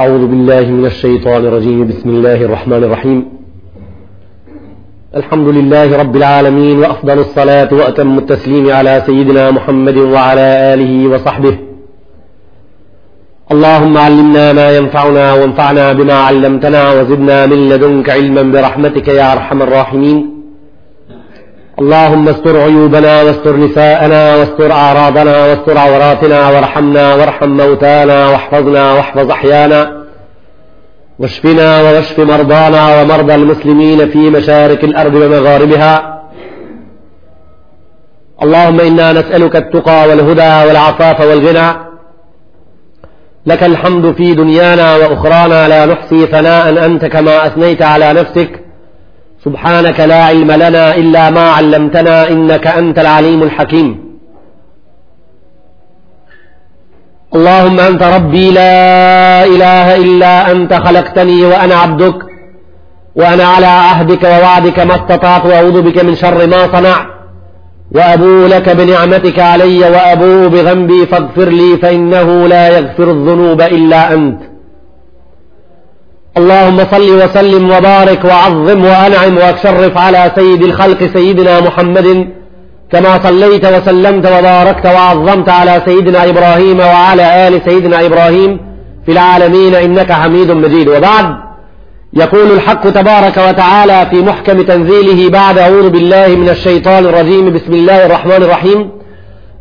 أعوذ بالله من الشيطان الرجيم بسم الله الرحمن الرحيم الحمد لله رب العالمين وأفضل الصلاة وأتم التسليم على سيدنا محمد وعلى آله وصحبه اللهم علمنا ما ينفعنا وانفعنا بما علمتنا وزدنا من لدنك علما برحمتك يا أرحم الراحمين اللهم استر عيوبنا واستر نساءنا واستر أعراضنا واستر عوراتنا وارحمنا وارحم موتانا واحفظنا واحفظ أحيانا واشفنا واشف مرضانا ومرضى المسلمين في مشارق الأرض ومغاربها اللهم إنا نسألك التقى والهدى والعفاف والغنى لك الحمد في دنيانا وأخرانا لا نحصي ثناء أنت كما أثنيت على نفسك سبحانك لا علم لنا إلا ما علمتنا إنك أنت العليم الحكيم اللهم أنت ربي لا إله إلا أنت خلقتني وأنا عبدك وأنا على عهدك ووعدك ما استطعت وأعوذ بك من شر ما صنعت وأبو لك بنعمتك علي وأبو بذنبي فاغفر لي فإنه لا يغفر الذنوب إلا أنت اللهم صل وسلم وبارك وعظم وأنعم واشرف على سيد الخلق سيدنا محمد كما صليت وسلمت وباركت وعظمت على سيدنا إبراهيم وعلى آل سيدنا إبراهيم في العالمين إنك حميد مجيد وبعد يقول الحق تبارك وتعالى في محكم تنزيله بعد أعوذ بالله من الشيطان الرجيم بسم الله الرحمن الرحيم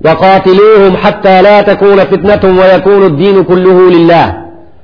وقاتلوهم حتى لا تكون فتنة ويكون الدين كله لله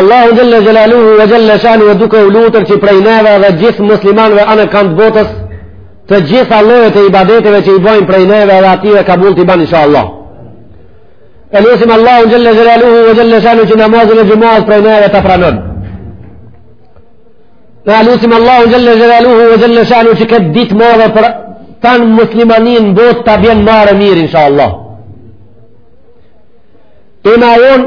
Allahu xhele xhelaluhu ve xhele shanuhu e duke u lutër që prej neve dhe gjithë muslimanve anekand botës të gjitha llojet e ibadeteve që i bojnë prej neve dhe atyve kabull t'i ban inshallah. E lusim Allahun xhele xhelaluhu ve xhele shanuhu që namazin e xhumas prej neve ta pranon. E lusim Allahun xhele xhelaluhu ve xhele shanuhu që këtë ditë të madhe për tanë muslimanët në botë ta bjen marë e mirë inshallah. Ima unë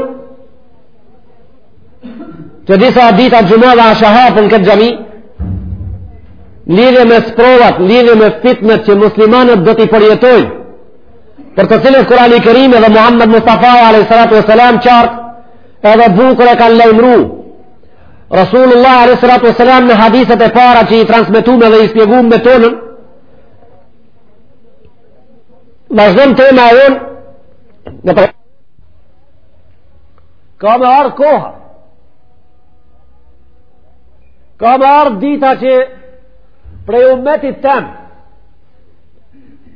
Të disa ditë të xhumave a shahapën këtë xhami, në lidhje me sprovat, në lidhje me fitnet që muslimanët do t'i përjetojnë, për të cilat Kurani Kerim edhe Muhammed Mustafa a.s. qartë, edhe bukur e kanë lajmëru. Rasulullah a.s. në hadithet e para që i transmetum dhe i spjegum me tonën, vazhdon tema e jonë, në përgjë, Ka me ardhë koha. Ka me ardhë dita që prej umetit tem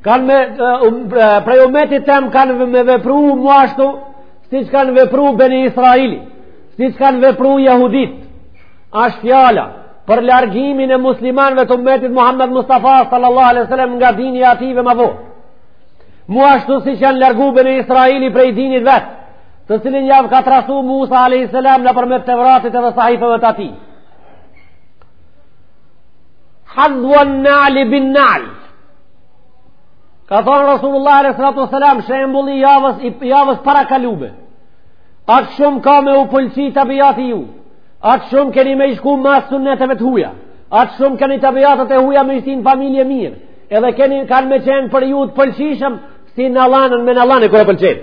kanë me um, prej umetit tem kanë me vepru mu ashtu siç kanë vepru Beni Israili siç kanë vepru Jahudit asht fjala për largimin e muslimanve të umetit të Muhammed Mustafa sallallahu alaihi sallam nga dini i atyve ma vonë Mu ashtu siç janë largu Beni Israili prej dinit të vet, të cilin jau ka trasu Musa a.s. nëpërmes Tevratit edhe sahifeve të atij. Hadhven nali bin-nali. Ka thonë Rasulullah a.s. shembulli i javës, javës parakalume. Atë shumë ka me u pëlqy tabiati ju. Atë shumë keni me u shku mas suneteve të huja. Atë shumë keni tabiatet e huja me i shtin në familje mirë. Edhe keni kanë me qenë për ju të pëlqishëm si nallane me nallane kur pëlqen.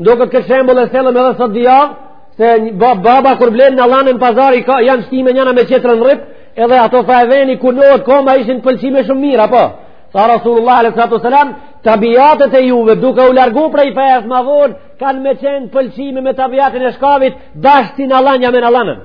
Ndo këtë këtë shembull e sjellim edhe sot dhja, se baba kur blen nallane në pazar ka, janë shtime njëna me tjetrën në rip, edhe ato fa e veni ku vnohet koma ishin pëlqime shumë mirë, apo? Sa Rasulullah a.s. Tabiatet e juve duke u largu prej fa e thmadhon, kanë me qenë pëlqime me tabiatën e shkavit, bashkë si nallanja me nallanen.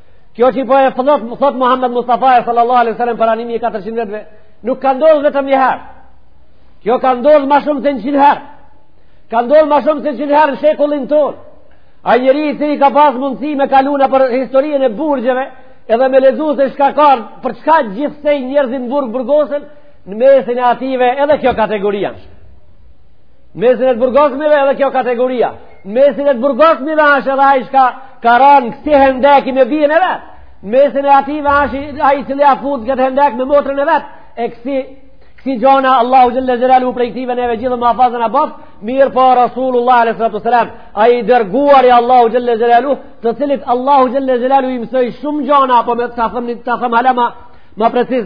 Kjo që po e thot, thotë Muhammed Mustafa sallallahu alai sallam para një mijë 400 vjetëve, nuk ka ndodhë vetëm një herë. Kjo ka ndodhë ma shumë se njëqind herë. Ka ndodhë ma shumë se njëqind herë në shekullin tonë. Ai njeri i cili ka pas mundësi me kaluna për historinë e burgjeve, edhe me lexu se çka ka, për çka gjithsej njerëzit në burg burgosen, në mesin e atyve edhe kjo kategoria. mesin e të burgosmive edhe kjo kategori mesin e të burgosmive asht edhe aji shka ka ranë kësi hendeki me bijen e vet mesin e ative asht aji cili a fut këtë hendek me motrën e vet e kësi kësi gjona Allahu xhel-le xhelaluhu prej ktive neve gjithë mafazë na boft mirë po Rasulullah a.s. a i dërguari Allahu xhel-le xhelaluhu të cilit Allahu xhel-le xhelaluhu i mësoj shumë gjona apo me të thënë hala ma ma preciz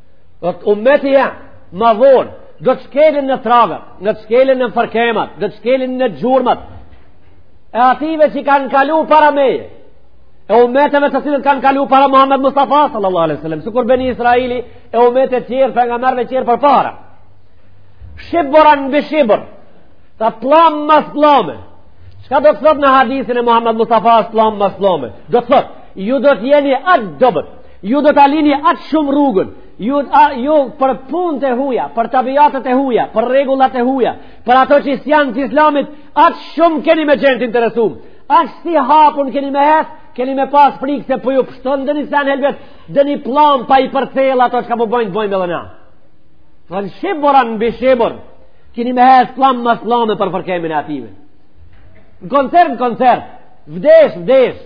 Do të umeti jem, ma vonë, do të shkelin në tragat, do të shkelin në fërkemat, do të shkelin në gjurmat, e ative që kanë kalu para meje, e umeteve të cilët kanë kalu para Muhammed Mustafa sallallahu alaihi wasallam, sikur beni Israili e umete të tjerë pejgamerve të tjerë përpara. Shibran bi shibr, tha pllam mas pllame. Çka do të thotë në hadithin e Muhammed Mustafa pllam mas pllame? Do të thotë, ju do të jeni aq dobët. Ju do ta lini aq shumë rrugën. Ju a, ju për punët e huaja, për tabiatet e huaja, për rregullat e huaja, për ato që s'janë të Islamit, aq shumë keni me qenë interesum. Aq si hapun keni me hec, keni me pas frikë se po ju pështon doni sen helbet, doni pllam pa i përcjell ato që çka po bojnë të bojmë edhe na. Thënë shibran bi shibr, keni me hec pllam mas pllame për fërkemin e ative. Në koncert, në koncert, vdesh, vdesh,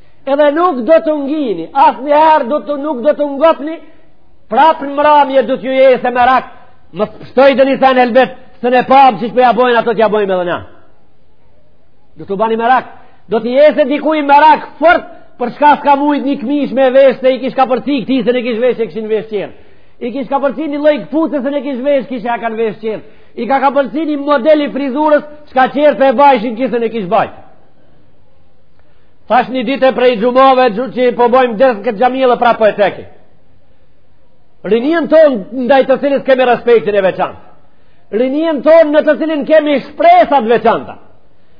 Edhe nuk do të ngini, asnjëherë nuk do t'u ngopni, prapë në mramje do t'ju jese merak, më pështoj doni sen helbet, sen pa bo që që përja bojnë, ato që ja bojmë edhe na. Do t'u bani merak, do të jese dikuj merak fort, për shka s'ka mujt një këmish me vesh, se i kish ka përci këtij, se në kish vesh e kishin vesh tjerë. I kish ka përci një lloj këpuce, se në kish vesh, kish e kanë vesh tjerë. I ka ka përci një model i frizurës, shka tjerë po e bajshin, ky se në kish bajt. Tash një dite prej xhumave që po bojmë ders në këtë xhami e pra po e ceki. Rinien tonë ndaj të cilës kemi respektin e veçantë. Rinien tonë në të cilën kemi shpresat veçanta.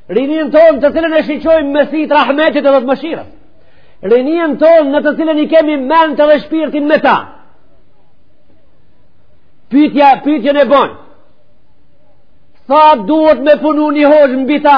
Rinien tonë të cilën e shiqojmë me sy t' rahmetit edhe të mëshirës. Rinien tonë në të cilën i kemi ment edhe shpirtin me ta. Pytja, pytjen e bonë. Sa duhet me punu një hoxhë mbi ta?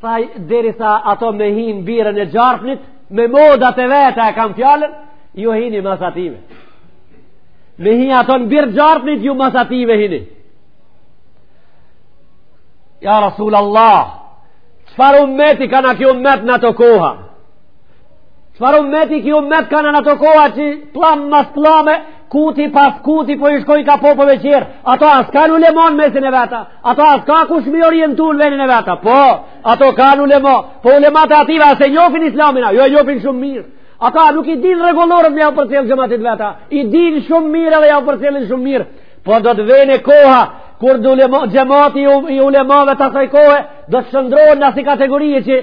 Tha, derisa ato me hi n'birën e gjarpnit, me modat e veta e kam fjalën, ju hini mas ative. Me hi ato në birë gjarpnit, ju mas ative hini. Ja Rasul Allah, çfar umeti kanë kjo umet n'ato koha? Çfarë ummeti ky ummet ka në ato koha që pllam mas pllame, kuti pas kuti po i shkojnë ka popujve tjerë. Ato a s'kanë ulema n'mesin e vet a, ato a s'ka kush m'i orientu në venin e vet a. Po, ato kanë ulema, po ulemat e atyne a s'e njofin islamin a, jo e njofin shumë mirë. Ata nuk i din rregulloret me ja përcjellë xhematit vet a, i din shumë mirë dhe ja përcjellin shumë mirë. Po do të vijë koha, kur xhemati i ulemave të asaj kohe, do të shëndrohen në asi kategorie që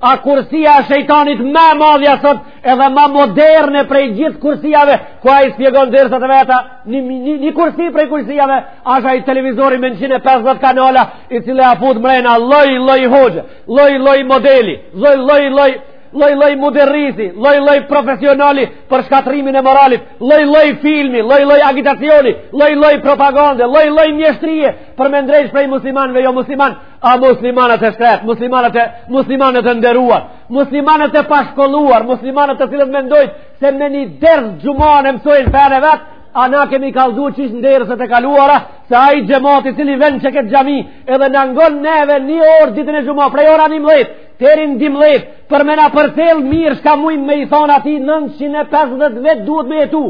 A kursia e shejtanit ma e madhja sot edhe ma moderne prej gjithë kursiave ku ai shpjegon derset e veta një, një, një kursi prej kursiave asht ai televizori me 150 kanala i cili e fut mrena lloj lloj hoxhe, lloj lloj modeli, lloj lloj lloj lloj lloj muderrisi, lloj lloj profesionali për shkatrimin e moralit, lloj lloj filmi, lloj lloj agitacioni, lloj lloj propagande, lloj lloj mjeshtrie për me ndreq prej muslimanëve jo muslimanë. A muslimanët e shkretë, muslimanët e, muslimanët e nderuar, muslimanët e pashkolluar, muslimanët të cilët mendojnë se me një ders xhumaje e mësojnë fenë e vet, a na kemi kallzu qysh n'derset e kaluara, se ai xhemat i cili vjen n'qekët xhami, edhe na ngon neve një orë ditën e xhuma, prej ora njëmdhet, deri n'dymdhet, për me na përcjellë mirë çka muj me i thanë atij 950 vjet duhet me jetu.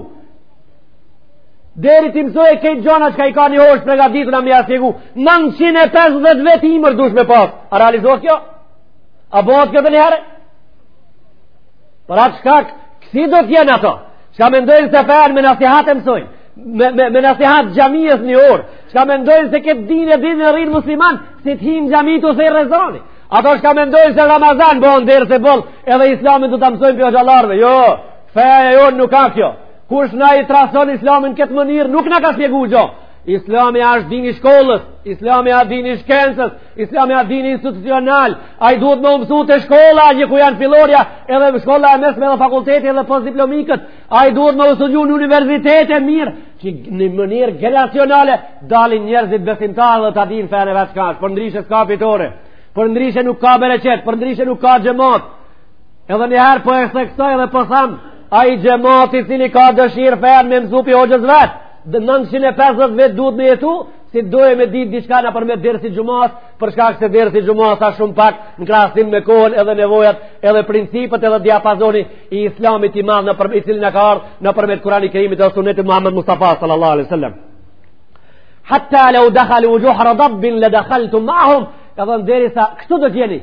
Deri t'i mësojë krejt gjona çka i ka një hoxhë për nga ditë me ja shpjegu, 950 vjet ymër duhet me pas. A realizohet kjo? A bëhet kjo të një herë? Për atë shkak, kësi do t'jen ato, çka mendojnë se fenë me nasihat e mësojnë, me, me, me nasihat xhamisë një orë, çka mendojnë se këtë din e din e rrinë musliman, si t'hinë n'xhami t'u se i rezoni. Ato çka mendojnë se n'Ramazan bëhen derse boll, edhe islamin do ta mësojnë për gjallarve. Jo, feja e jonë nuk a kjo. Kush na i trason islamin n'këtë mënyrë, nuk na ka shpjegu gjo. Islami është din i shkollës, islami është din i shkencës, islami është din institucional, ai duhet me u mësu te shkolla, një ku janë filorja, edhe shkolla e mesme dhe fakulteti edhe postdiplomiket, ai duhet me u studiu në universitete mirë, që në mënyrë gjeneracionale, dalin njerëzit besimtarë dhe ta dinë fenë e vet çka asht, përndryshe s'ka fitore, përndryshe nuk ka bereqet, përndryshe nuk ka xhemat, Edhe një herë po e theksoj dhe po tham, ai xhemat i cili ka dëshirë fenë me mësu pi hoxhës vet, dhe 950 vjet duhet me jetu, si dojë me ditë diçka nëpërmjet dersit xhumas, për shkak se dersi i xhumas a shumë pak në krahasim me kohën edhe nevojat, edhe principet edhe diapazoni i islamit i madh nëpër i cili na ka ardhë nëpërmjet Kurani Kerimit dhe sunetit Muhammed Mustafa sallallahu alaihi sallam. Hatta leu dakhalu xhuhre dabbin le dakhaltu mahum, edhe nderisa kështu do t'jeni,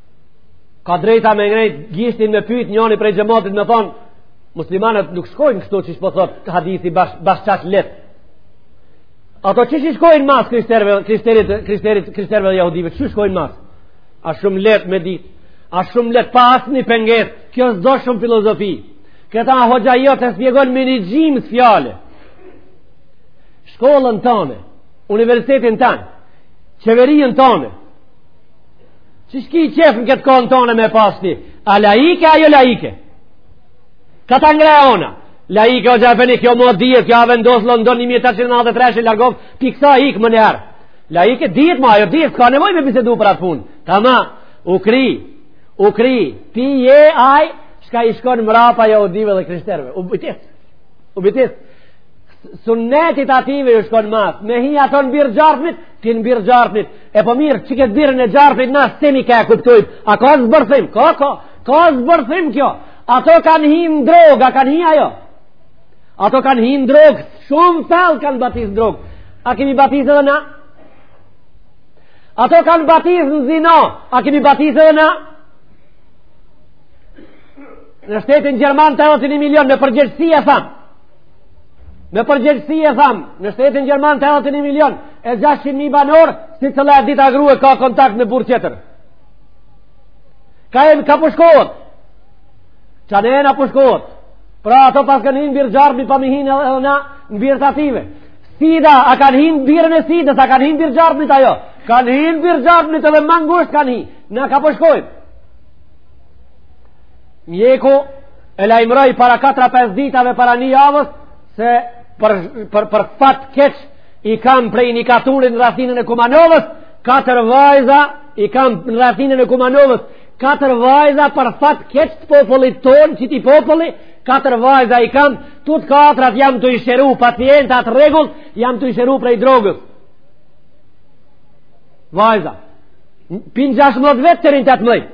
ka drejta me ngrejt gishtin me pyt njoni prej xhematit me thonë muslimanët nuk shkojnë kështu qysh po thot hadithi bash, bash qash let ato që që shkojnë mas krishterve krishterit, krishterit, krishterve dhe jahudive që shkojnë mas a shumë let me dit a shumë let pa asnjë pengesë kjo s'do shumë filozofi këta hoxha jot e spjegon me një gjims fjale shkollën tane universitetin tane qeverien tane Qysh ki qef në këtë kohën tonë me pas ti? A laike, a jo laike? Ka ta ngre ona. Laike o gjafeni, kjo më dihet, kjo a vendosë London 1893, lagov, ti kësa ikë më njerë. Laike dihet, ma jo dihet, s'ka nevojë me bisedu për atë punë. Tamam, u kri, u kri, ti je aj, çka i shkon mrapa jahudive dhe krishterve. U bitis, u bitis. Sunetit ative ju shkon mas, me hi ato në birë gjarpnit, ti në birë gjarpnit. E po mirë, qikëtë birën e gjarpnit na s'jemi ka e kuptojm, a ka zbërthim, ka, ka, ka zbërthim kjo, ato kanë hi në drogë, a kanë hi a jo, ato kanë hi në drogë, shumë thellë kanë batis në drogë, a kemi batis edhe na? Ato kanë batis në zina, a kemi batis edhe na? Në shtetin Gjerman 81 milion me përgjegjësi e tham, Me përgjegjësi e tham, në shtetin Gjerman 81 milion, e 600.000 banorë, sicila e dita grue ka kontakt me burrë tjetër. Ka e në ka po shkohet, qane e na po shkohet, pra ato paskan hi në birë gjarpnit, pa mi hi edhe na në birë të ative. Sida, a kanë hi në birën e sidës, a kanë hi në birë gjarpnit a jo, kanë hi në birë gjarpnit edhe ma ngusht kanë hi, na ka po shkojmë. Mjeku, e lajmëroj para 4-5 ditave para një javës se për, për, për fat keq i kam prej një katunit në rrethinën e Kumanovës 4 vajza i kam në rrethinën e Kumanovës 4 vajza për fat keq të popullit tonë qitij populli 4 vajza i kam tut katrat jam tu i shëru pacientat rregullt jam tu i shëru prej drogës vajza pin 16 vjet deri në 18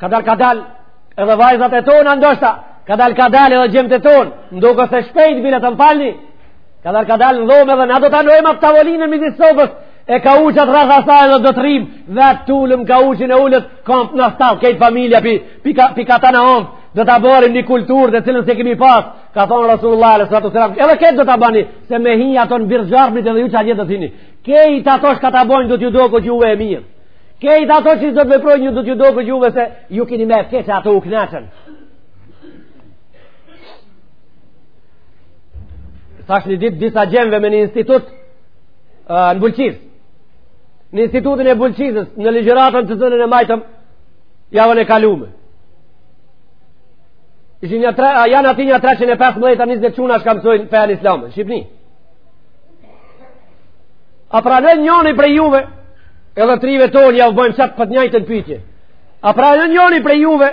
Kadal, kadal, edhe vajzat e tona ndoshta, kadal, kadal, edhe djemt e tonë, m'duket se shpejt, bile të m'falni, kadal, kadal, në dhomë edhe na do të anojmë atë tavolinë në midis sobës, e kauçat rreth saj edhe do të rrimë, dhe të tullëm kauçin e ulët, komp në stalë, kejt familja, pi, pi, pi, pi katana omë, do ta bërim një kulturë të cilën s'e kemi pas, ka thonë Rasulullah sallallahu alaihi wasallam. Edhe këtë do ta bani, se me hi ato në birë gjarpnit edhe ju çfarë jetë t'hini. Kejt ato çka ta bojnë do t'ju doket juve mirë. Kejt ato që do të veprojnë do t'ju doket juve se ju kini me e keqe ato u knaqen. Thash një ditë disa djemve me një institut uh, në Bulqizë. Në institutin e Bulqizës, në ligjëratën të zënën e majtëm, javën e kalume. Ishin një tre, janë aty nja tre, 15 a 20 çuna çka mësojnë fejën islame n'Shqipni. A pranon njëni prej juve, Edhe të rive tonë ja u bëjmë çat po të njëjtën pyetje. A pranon njëri prej juve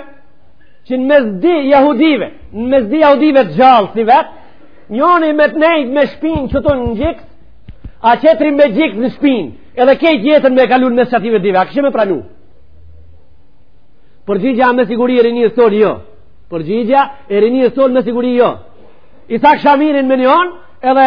që në mes dy jahudive, në mes dy jahudive të gjallisë vet, njëri me të nejt me shpinë këtu në gjiks, a tjetri me gjiks në shpinë, edhe kejt jetën me kalu n'mes çatyve dyve, a kishe me pranu? Përgjigja me siguri e rinisë tonë jo. Përgjigja e rinisë tonë me siguri jo. Isak Shamirin me njën, edhe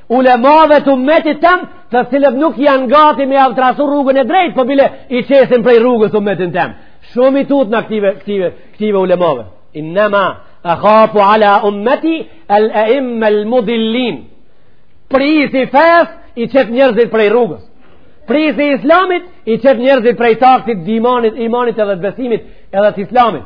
Ulemave të umetit tem, të cilët nuk janë gati me ja u trasu rrugën e drejtë, po bile i qesin prej rrugës umetin tem. Shumë i tutna këtive, këtive, këtive ulemave. Innema ehafu ala ummeti el eimme el mudillin. Prijsi i fesë, i qet njerëzit prej rrugës. Prijsi i islamit, i qet njerëzit prej taktit t'imanit, imanit edhe të besimit, edhe të islamit.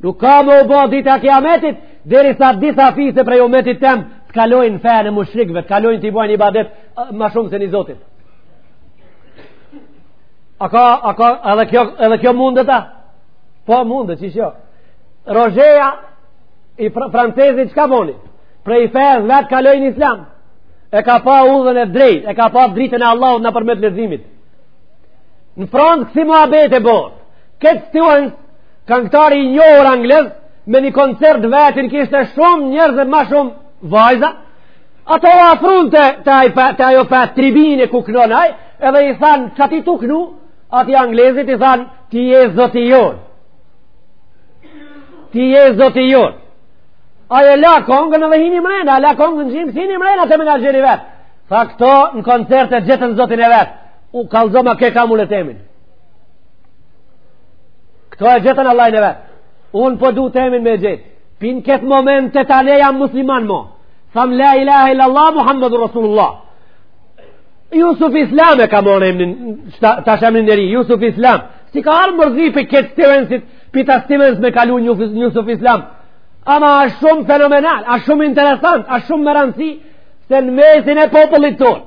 Nuk ka me u bo dita e kijametit, derisa disa fise prej umetit tem, të kalojnë n'fejën e mushrikve, të kalojnë t'i bojnë ibadet, ma shumë se një zotit. A ka, a ka, edhe kjo, edhe kjo mundet a? Po mundet, qysh jo. Rozheja, i fr francezi, çka boni? Prej fejës vet kaloi në islam. E ka pa udhën e drejt, e ka pa dritën e Allahut nëpërmjet leximit. Në Francë kësi muhabete bërë. Cat Stevens, këngëtari i njohur anglez, me një koncert t'vetin kishte shumë njerëz dhe më shumë vajza. Ato u afruan te te ai pa te ajo pa tribine ku knon ai, edhe i than çaty tu knu, aty anglezit i than ti je zoti jon. Ti je zoti jon. Ai e la kongën edhe hini mrena, la kongën gjims, hini mrena te menaxheri i vet. Tha këto në koncert e gjetën zotin e vet. U kallzoma ku e kam un temin. Këto e gjetën Allahun e vet. Unë po du temin me gjet. Pi n'këtë moment e tane jam musliman mo. Tham la ilaha illa Allah Muhammedur Rasulullah. Jusuf Islam e ka marrë emnin, tash emnin e ri, Jusuf Islam. S'i ka ardhë mërzi pi Cat Stevensit, pi Cat Stevens me kalu Jusuf Islam. Ama a shumë fenomenal, a shumë interesant, a shumë me rëndësi, se në mesin e popullit tonë.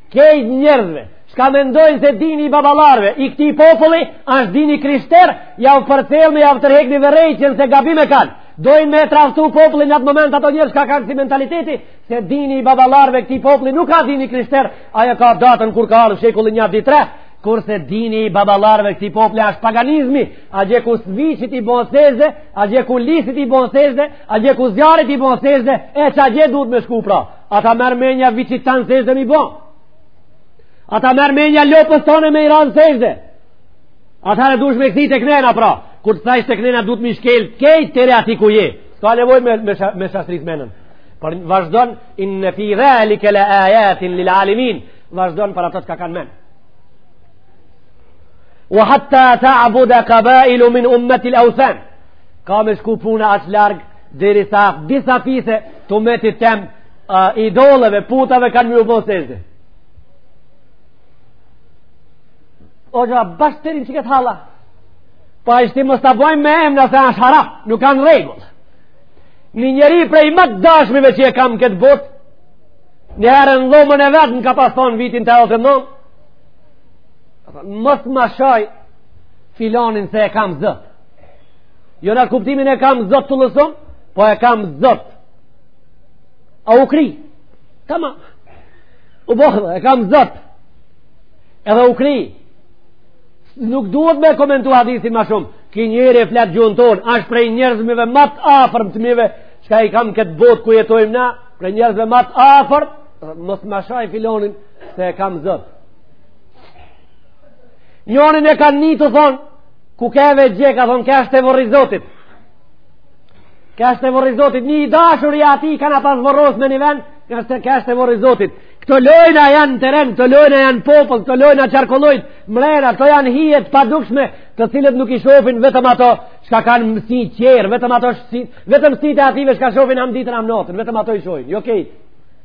kejt njerëzve shka mendojnë se dini i babalarve i këti populli ashtë dini krishter jav përcjellmi jav tërhekmi vërejtjen se gabim e kanë dojnë me tradhtu populli në atë moment ato njerëz shka kanë ksi mentaliteti se dini i babalarve këti populli nuk ka dini krishter aja ka datën kur ka ardhë shekullin një a dy tre kurse dini i babalarve këti populli ashtë paganizmi atje ku viçit i bon sexhde atje ku lisit i bon sexhde atje ku zjarrit i bon sexhde e qatje duhet me shku pra A ta merr menja viçit tanë sexhde me i bo. A ta merr menja lopës tonë me i ra në sexhde. Atëherë duhesh me u kthi të kënena pra. Kur të thajsh të kënena duhet me i shkel kejt teri ati ku je. S'ka nevoj me, me, me shastris menën. Por vazhdon inne fi dhalike le ajatin lil alimin. Vazhdon për ata çka kanë men. Wa hatta ta'buda kabailu min ummetil euthan. Ka me shku puna aq larg Derisa disa fise t'umetit tem uh, idoleve, putave kanë me u bo sexhde. O gjëra, bash teri në qëkët hala. Po a ishte mos ta bojmë me emna se është harap, nuk kanë rregull. Një njeri prej më të dashmive që e kam n'këtë botë, një herë në dhomën e vet më ka pas thonë vitin të alëtë nëmë, mos ma shaj filonin se e kam zot. Jo në kuptimin e kam zot të lësëm, po e kam zot. A u kri? Tamam. U bo, e kam zot. Edhe u kri. Nuk duhet me komentu hadithin ma shumë. Ki njeri e flet gjuhën tonë, ashtë prej njerëzve ma të afërm të mive, çka i kam n'këtë botë ku jetojmë na, prej njerëzve ma të afërm, mos ma shaj filonin, se e kam zot. Njonin e kanë ni tu thonë, Ku ke ve gje, ka thonë, kesh te vorri zotit. Kesh te vorri zotit. Një i dashur i atij kanë pas vorros me një vend, kesh te vorri zotit. Këto lojna janë në teren, këto lojna janë n'popull, këto lojna qarkullojn, mrena, këto janë hije të padukshme, të cilat nuk i shofin vetëm ato shka kanë sij çelë, vetëm ato sijt, vetëm sijt e ative shka shofin hem ditën hem notën, vetëm ato i shohin, jo kejt.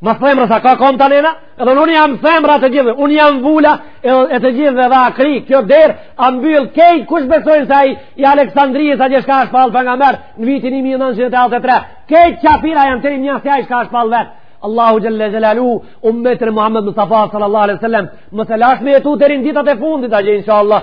Mas themrës a ka kom të nena? Edhe unë jam themra e të gjithëve, unë jam vula e të gjithëve dhe u kri, kjo derë a mbyllë kejt, kush besojnë se ai i Aleksandrijës atje shka u shpall pejgamber, në vitin 1993, kejt qafira janë të rimë njësë ai shka u shpall vetë. Allahu Xhelle Xhelaluhu, umetin Muhammed Mustafa sallallahu alaihi sallam, mos e lashtë me e tu teri në ditat e fundit, atje insha Allah,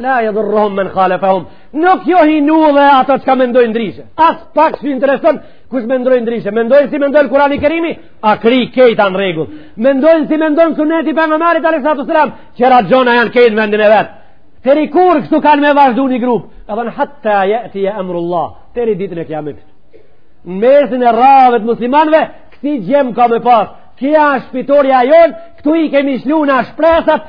La jedurruhum men khalefehum Nuk ju hin udhë ato shka mendojnë ndryshe As pak s'i intereson kush mendon ndryshe Mendojnë si mendon Kurani kerimi A i ki këta në regull Mendojnë si mendon suneti Pejgamberit alejhi salatu selam Çdo gjona janë krejt në vendin e vet Deri kur kështu kanë me vazhdu një grup Edhe në hatta jetije emrullah Deri ditën e kijametit Në mesin e radhëve të muslimanve Kësi djem ka me pas Kja është fitorja jonë Këtu i kemi shumë shpresat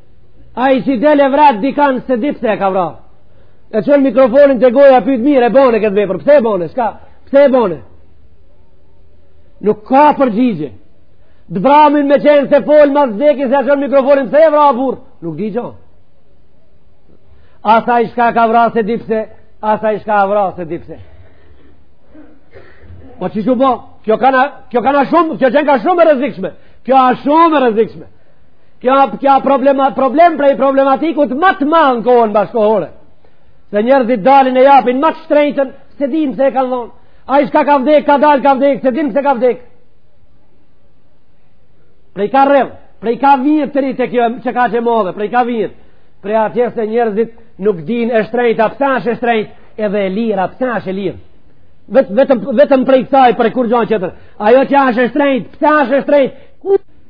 Ai si del e vret dikan s'e di pse e ka vra. E çon mikrofonin te goja pyt mirë, e bone këtë vepër. Pse e bone, shka? Pse e bone? Nuk ka përgjigje. T'bramen me qenë se fol ma i vdekti se ia çon mikrofonin pse e vra burrë. Nuk dëgjon. As ai shka ka vra s'e di pse, as ai shka u vra s'e di pse. Po çu bo, kjo kana, kjo kana shumë, kjo qenka shumë e rrezikshme. Kjo a shumë e rrezikshme. Kjo, kjo problem, problem prej problematikave ma të mdha në kohën bashkëkohore. Se njerëzit dalin e japin ma të shtrejtën, s'e din pse e kanë dhonë. Ai shka ka vdek, ka dal, ka vdek, s'e din pse ka vdek. Prej ka rrjedh, prej ka vijët deri te kjo e keqe kaq e modhe, prej ka vijët. Prej atje se njerëzit nuk din e shtrejta pse është e shtrejt, edhe e lira pse është e lirë. Vet, vetëm, vetëm prej kësaj, prej kurrgjo qetër. Ajo që është e shtrejt, pse është e shtrejt,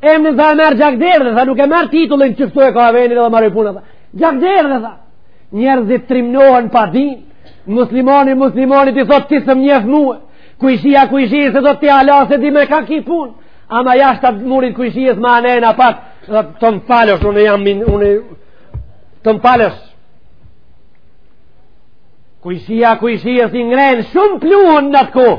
E m' tha e merr gjak derdhe tha nuk e merr titullin qështu e ka venin edhe mor i punë tha. Gjak derdhe tha. Njerëzit trimnohen pa din, muslimoni muslimonit i thot ti s'më njef mue, kush jam kush jam se do ti hala s'e di me ka ki pun, ama jashtë atë murit kush jam s'ma ha menja pak, dhe të më falësh, unë jam min, unë të më falësh. Kush ishte kush ishte si ngrejnë shumë pluhun në at kohë,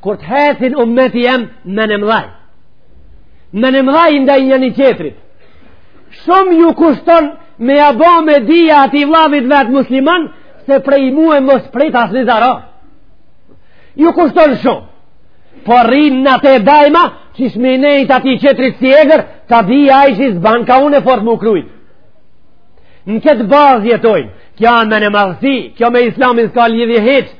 kur të hecin ummeti jem men e mdhaj men e mdhaj ndaj njani qetrit shumë ju kushton me ia bo me dije atij vllavit vet musliman se prej mu e mos prej teje asni zarar ju kushton shumë po rrin në te dajma që t'shmijë inat atij qetrit si egër ta dijë ai që s'ban ka unë e fort m'u krujt në këtë bazë jetojnë kjo an menemadhësi kjo me islamin s'ka lidhje hiç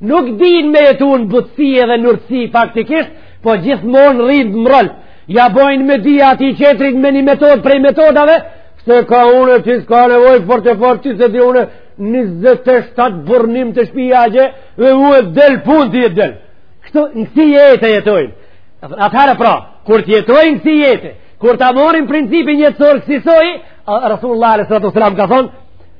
Nuk din me jetu në butësi edhe n'urtësi faktikisht, po gjithmonë rri mrrol. Ja bojnë me dije atij qetrit me një metod prej metodave, se ka unë që s'ka nevoj fort e fort se ti s'e di unë 27 burra i kem te shpija, dhe u e del pun të jetë del. Kështu në kësi jete jetojnë. Atëherë pra, kur të jetojnë kësi jetë, kur ta morin principin jetësor kësisoj, Rasulullah a.s. ka thonë,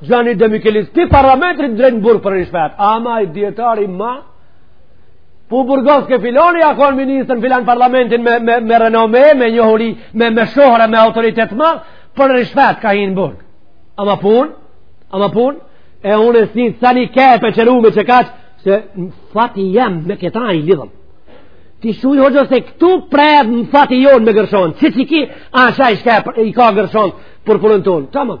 Gianni De Michelis, ti parametri të drejnë burg për rishfet, ama i djetari ma, u burgos ky filani, a kon ministër n'filan parlamentin me, me, me renome, me njohuri, me, me shohret, me autoritet ma, për rishfet ka hi në burg. Ama pun, ama pun, e unë e si sa një qepe qërume që kaq, se në fati jem me këta i lidhën. Ti shuj hoqës se këtu pret në fati jonë me gërshon, që që ki, a shaj shka i ka gërshon për punën tonë. Tamam,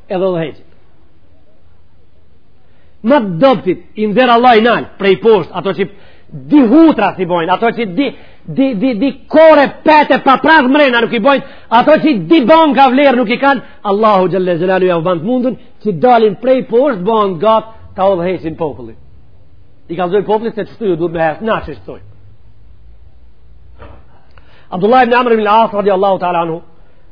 udhëheqin më të dobtit, i nxjerr Allahi nalt, prej poshtë, ato që di hudra s'i bojnë, ato që di, di, di, di kore pete pa pras mrena nuk i bojnë, ato që di bonka vlerë nuk i kanë, Allahu xhelle xhelaluhu jau ban të mundun, që dalin prej poshtë, bon gatë, ta udhëheqin popullin. I kallzojn popullit se qështu ju duhet me hec, na qështu. Abdullah ibn Amr ibn al-As radiallahu ta'ala anhu,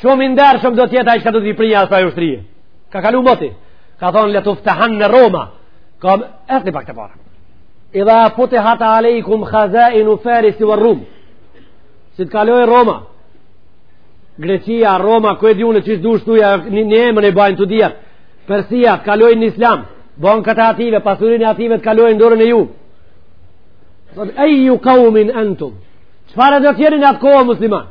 Shumë i ndershëm do të jetë ai që do t'i prijë asaj ushtrie. Ka kalu moti. Ka thonë letuftahanne Roma. Ka erdhi pak të para. Idha futihat aleikum khazain faris wa rum. Si të kalojë Roma. Greqia, Roma, ku e di unë qish dush t'ja vësh emrin e bajnë të dija. Persia të kalojë në Islam. Bonkat e ative, pasuria e ative të kalojë në dorën e juj. Thot ajju qaumin antum. Çfarë do të jeni në atë kohë musliman?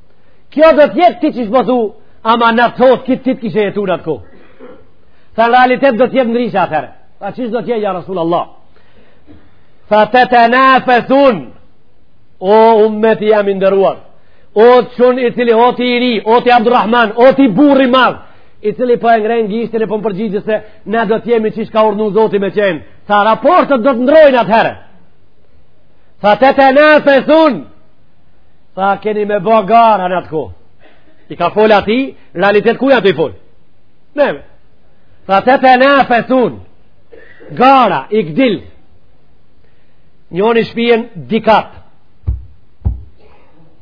Kjo do të jetë ti që po thu, ama na thotë kitë ti të kishe jetu në at koh. Tha realitet do të jetë ndryshe atëherë. Tha qish do të jetë, ja Rasul Allah. Tha tetenafesun, o umeti jem i nderuar, o ti çun i cili o ti i ri, o ti Abdurrahman, o ti burri madh, i cili po e ngren gishtin e po më përgjigjesh se ne do të jemi qish ka urdhnu Zoti me qenë. Tha raportet do të ndrrojnë atëherë. Tha tetenafesun, Tha, keni me bo gara në atë koh. I ka folë atij, realitet kujna tu i folë? Neve. Tha, tetenafesun, gara, i gdil, njëni shpijen di kat,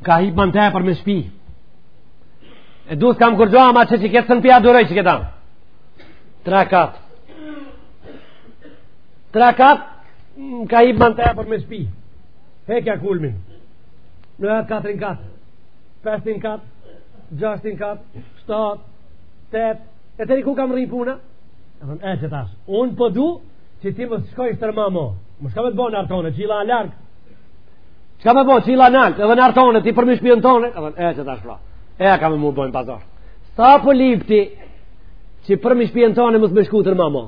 m'ka hip ma nalt përmi shpi, e du s'kam kurgjo ama qekëtë s'un pja duroj që këta, tre kat, tre kat, m'ka hip ma nalt përmi shpi, Hekja kulmin. Në atë katrin kat. Pestin kat. Gjashtin kat. Shtat. Tet. E te ku ka mrri puna? E thonë, e që tash. Unë po du që ti mos shkojsh tërma mo. Më shka me të bo në artone, që i la larg. Çka me bo, që i la nalt, edhe në artone, ti përmi shpijën tone. E thonë, e që tash pra. E a ka mu bo pazar. Sa po lip ti që përmi shpijën tone mos me shku tërma mo.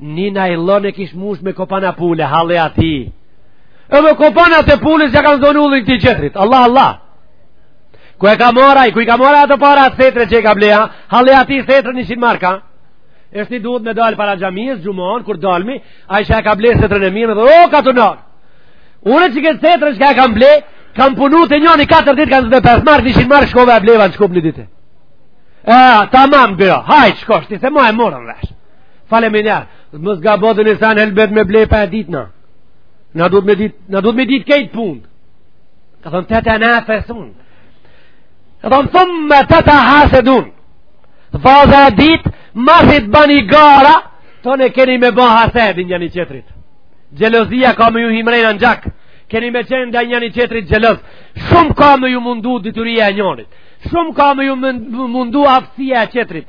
Një najlon e kish mush me kopana pule, hale ati. Edhe kopanat e pulës ja kanë zonë udhën tjetrit. Allah, Allah. Ku e ka marrë ai, ku i ka marrë ai ato para atë setre që e ka ble ai, hale atë setre njëqind marka. Edhe duhet me dalë para xhamisë, xhumanë, kur dalmi, ai që e ka ble setren e mirë, dhe, o, ka thënë. Unë që këtë setre që ka e kam ble, kam punu te njëni 4 ditë, kanë zë dhe 5 markë, njëqind markë, shkova e bleva në Shkup një ditë. E, tamam, bëjo, hajt, shko ti, se ma e morën vesh. Faleminderit, më zga bodën e sanë helbet me ble pa e ditë na. Na duhet me ditë, na duhet me ditë krejt punët. Ka thonë tetenafesun. Ka thonë thumme tetehasedun. Faza e dytë, masi t'bani gara, atëherë keni me bo hasedin njëni-tjetrit. Xhelozia ka me ju hi mrena në gjak. Keni me qenë ndaj njëni-tjetrit xheloz. Shumë ka me ju mundu dituria e njërit. Shumë ka me ju mundu aftësia e tjetrit.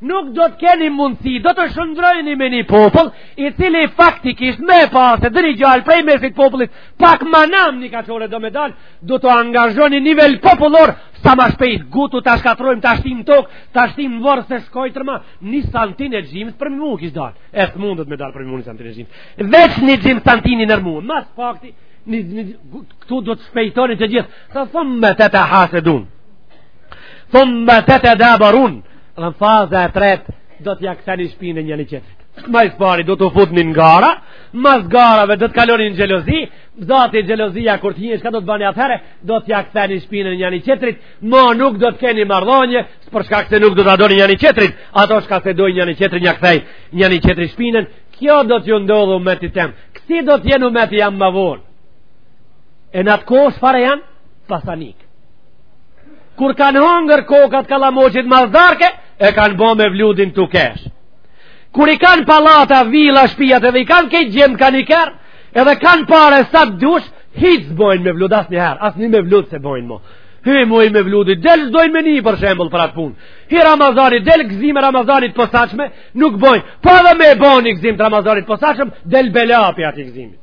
nuk do të keni mundësi, do të shndërroheni në një popull, i cili faktikisht me pasë edhe një gjallë prej mesit popullit, pak ma nam një kaqore do me dalë, do të angazhoheni nivel popullor, sa ma shpejt, këtu ta shkatrrojmë, ta shtim tokë, ta shtim në vorr, se shkoi tërma, një santim e gjimës përmbi mu kish dalë, e s'mundet me dalë përmbi mu një santim e gjimës, veç një gjimës santimi nër mu, mas fakti, një, një, këtu do të shpejtoni të gjithë, sa thumme tetehase Thumme tetedaberun Dhe në fazën e tretë do t'ja ktheni shpinën njëni-tjetrit Ma së pari do t'u futni në gara Mas garave do t'kaloni në xhelozi Zati xhelozia kur t'hinje Çka do t'bani atëhere Do t'ja ktheni shpinën njëni-tjetrit Ma nuk do t'keni marrëdhënie Se për shkak se nuk do ta doni njëni-tjetrin Ata çka s'e dojnë njëni-tjetrin ja kthejnë njëni-tjetrit shpinën Kjo do t'ju ndodh umetit tem Kështu do t'jenë umeti jem ma vonë E në atë kohë çfarë janë pasanikë kur kanë hongër kokrrat e kallamoqit mas darke, e kanë bo mevludin të kesh. Kur i kanë palata, vila, shpijat edhe i kanë krejt gjanë ka një kerr, edhe kanë pare sa të dush, hiç s'bojnë mevlud asnjëherë, asnjë mevlud s'e bojnë mo. Hyn muaji mevludit, del s'dojnë me ni për shembull për atë punë. Hyn Ramazani, del gzime Ramazanit posaçme, nuk bojnë. Apo edhe me bo një gzim të Ramazanit posaçëm, del bela prej atij gzimi.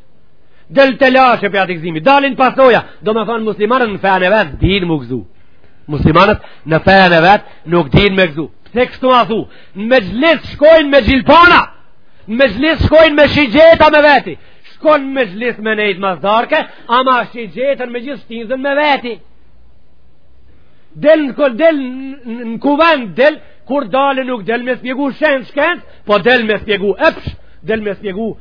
Del telashe prej atij gzimi Dalin pasoja Domethonë muslimanët në fenë e vet s'din me u gëzu Muslimanët në fenë e vet nuk din me u gëzu Pse kështu a thu Në mexhlis shkojnë me gjilpana Në mexhlis shkojnë me shigjeta me veti Shkojnë mexhlis me nejt mas darke Ama shigjetën me gjithë shtizën me veti Del në del në kuvend Del kur dalë nuk del me spjegu shen shkencë Po del me spjegu epsh del me spjegu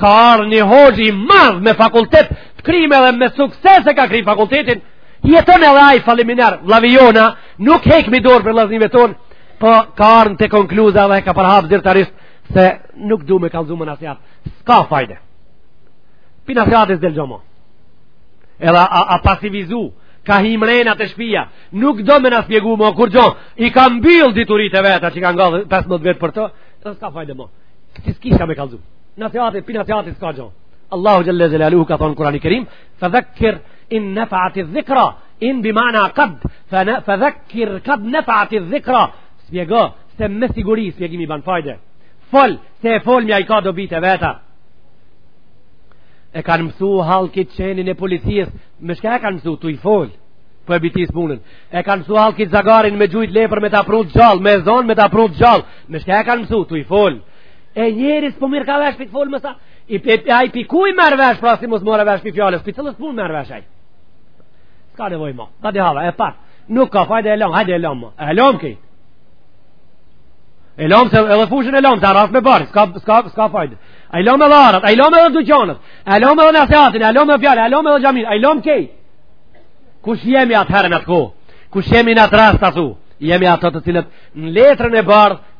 Ka ardh një hoxhë i madh me fakultet të krime dhe me sukses e ka kri fakultetin, jeton edhe aj faliminar, vllavi jonë, nuk hekmi dorë pi vllaznive tonë, po ka ardh në atë konkluza dhe ka përhap zirtarisht se nuk du me kallzu më nasihat. S'ka fajde. Pi nasihatit s'del gjo mo. Edhe a, a pasivizu, ka hi mrena te shpia, nuk do me na spjegu më kurgjo, i ka mbill dituritë e veta që ka nxan 15 vjet për të, të s'ka fajde më. Këti s'kisha me kallzu. Nasihati, pi nasihati s'ka gjo. Allahu xhelle xhelaluhu ka thonë Kurani Kerim, fe dhekkir in nefeati dhikra, in bimana kad, fe dhekkir kad nefeati dhikra, spjego, se me siguri spjegimi ban fajde. Fol, se e folmja i ka dobitë e veta. E kanë mësu halkit qenin e policisë, me shka e kanë mësu, tu i fol, po e bitis punën. E kanë mësu halkit zagarin me gjujt lepur me ta prut gjall, me zon me ta prut gjall, me shka e kanë mësu, tu i fol. E njeri s'po merrka vesh pi të folmes, ai, ai pi kuj merr vesh, pra si mos morr vesh pi fjalës, pi cilës punë merr vesh aj. S'ka nevoj ma, ta di hava, e par, nuk ka, fajde e lom, hajde e lom, e lom kejt. E lom se edhe fushën e lom, ta rraf me bari, s'ka, s'ka, s'ka fajde. A i lom edhe arat, a i lom edhe duqanët, a i lom edhe nasihatin, a i lom edhe fjalën, a i lom edhe xhaminë, a i lom kejt. Kush jemi atëherën atë kohë? Kush jemi në atë rast asu? Jemi ato të cilët në letrën e bardhë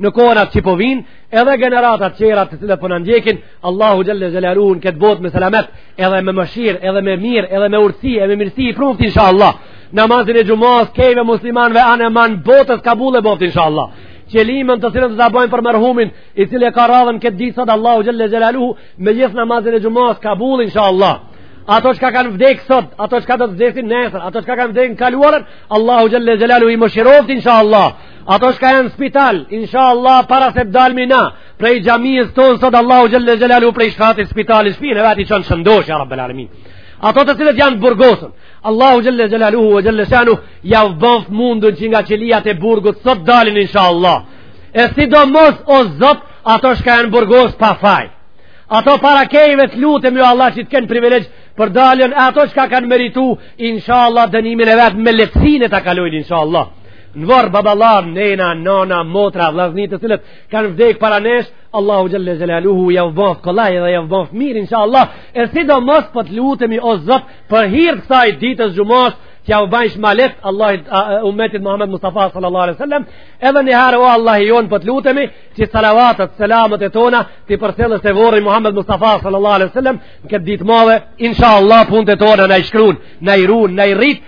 në kohën atë që po vijnë, edhe gjeneratat tjera të cilët po na ndjekin, Allahu xhalla xhelaluhu në këtë botë me selamet, edhe me mëshirë, edhe me mirë, edhe me urtësi, edhe me mirësi i pruftë inshallah. Namazin e xumës kejve muslimanëve anembanë botës kabul e boftë inshallah. Qelimen të cilën do ta bëjmë për merhumin, i cili ka radhën këtë ditë sot Allahu xhalla xhelaluhu me gjithë namazin e xumës kabul inshallah. Ato që kanë vdekë sot, ato që do të vdesin nesër, ato që kanë vdekë në kaluarën, Allahu xhalla xhelaluhu i mëshiroftë inshallah. Ato shka janë spital, insha Allah, para se të dalmi na, prej xhamisë tonë, sot Allahu xhelle xhelaluhu prej shtratit spitalit, shpinë e vet i çon shëndosh, ja rabbel alemin. Ato të cilët janë burgosun, Allahu xhelle xhelaluhu ve xhelle shanuhu, jau bëftë mundun që nga qelijat e burgut, sot dalin insha Allah. E sidomos, o zot, ato shka janë burgosë pa faj. Ato para kejve të lutemi ja Allah që të kenë privilegj të dalin, ato shka kanë meritu, insha Allah, dënimin e vet me lehtësi le ta kalojnë, insha Allah. Në varr baballarë, nëna, nana, motra, vllaznit të cilët kanë vdekë para nesh, Allahu xhelle xhelaluhu jau bëftë kollaj edhe jau bëftë mirë, insha Allah, e sidomos për po të lutemi o zot për hir të kësaj ditës xhumas, që jau bëjsh malet, Allah ymetit Muhammed Mustafa sallallahu alaihi sallam, edhe një herë o Allah i jonë për po të lutemi, që salavatët, selamet e tona, t'i përcjellësh te vorri Muhammed Mustafa sallallahu alaihi sallam, në këtë ditë madhe, insha Allah punët tona na i shkrun, na i run, na i rrit,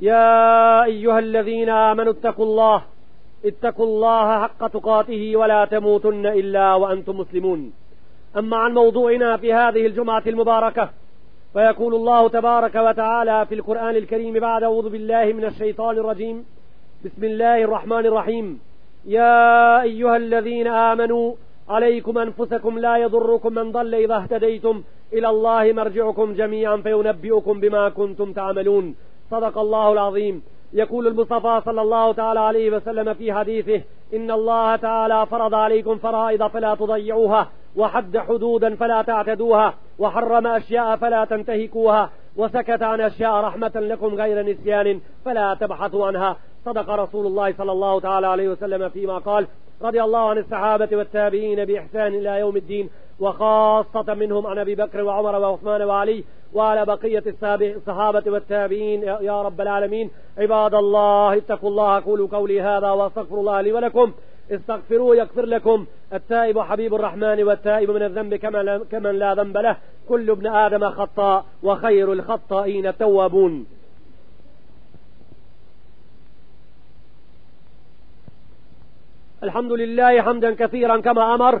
يا أيها الذين آمنوا اتقوا الله اتقوا الله حق تقاته ولا تموتن إلا وأنتم مسلمون أما عن موضوعنا في هذه الجمعة المباركة فيقول الله تبارك وتعالى في القرآن الكريم بعد أعوذ بالله من الشيطان الرجيم بسم الله الرحمن الرحيم يا أيها الذين آمنوا عليكم أنفسكم لا يضركم من ضل إذا اهتديتم إلى الله مرجعكم جميعا فينبئكم بما كنتم تعملون صدق الله العظيم يقول المصطفى صلى الله تعالى عليه وسلم في حديثه إن الله تعالى فرض عليكم فرائض فلا تضيعوها وحد حدودا فلا تعتدوها وحرم أشياء فلا تنتهكوها وسكت عن أشياء رحمة لكم غير نسيان فلا تبحثوا عنها صدق رسول الله صلى الله تعالى عليه وسلم فيما قال رضي الله عن الصحابة والتابعين بإحسان إلى يوم الدين وخاصة منهم عن أبي بكر وعمر وعثمان وعلي وعلى بقية الصحابة والتابعين يا رب العالمين عباد الله اتقوا الله قولوا قولي هذا واستغفر الله لي ولكم استغفروه يغفر لكم التائب حبيب الرحمن والتائب من الذنب كمن لا ذنب له كل ابن آدم خطاء وخير الخطائين التوابون الحمد لله حمدا كثيرا كما أمر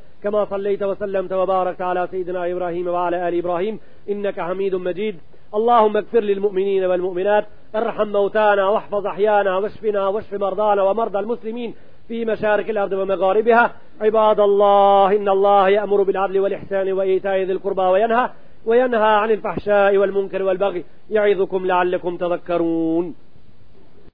كما صليت وسلمت وبارك على سيدنا إبراهيم وعلى آل إبراهيم إنك حميد مجيد اللهم اغفر للمؤمنين والمؤمنات ارحم موتانا واحفظ أحيانا واشفنا واشف مرضانا ومرضى المسلمين في مشارق الأرض ومغاربها عباد الله إن الله يأمر بالعدل والإحسان وإيتاء ذي القربى وينهى وينهى عن الفحشاء والمنكر والبغي يعظكم لعلكم تذكرون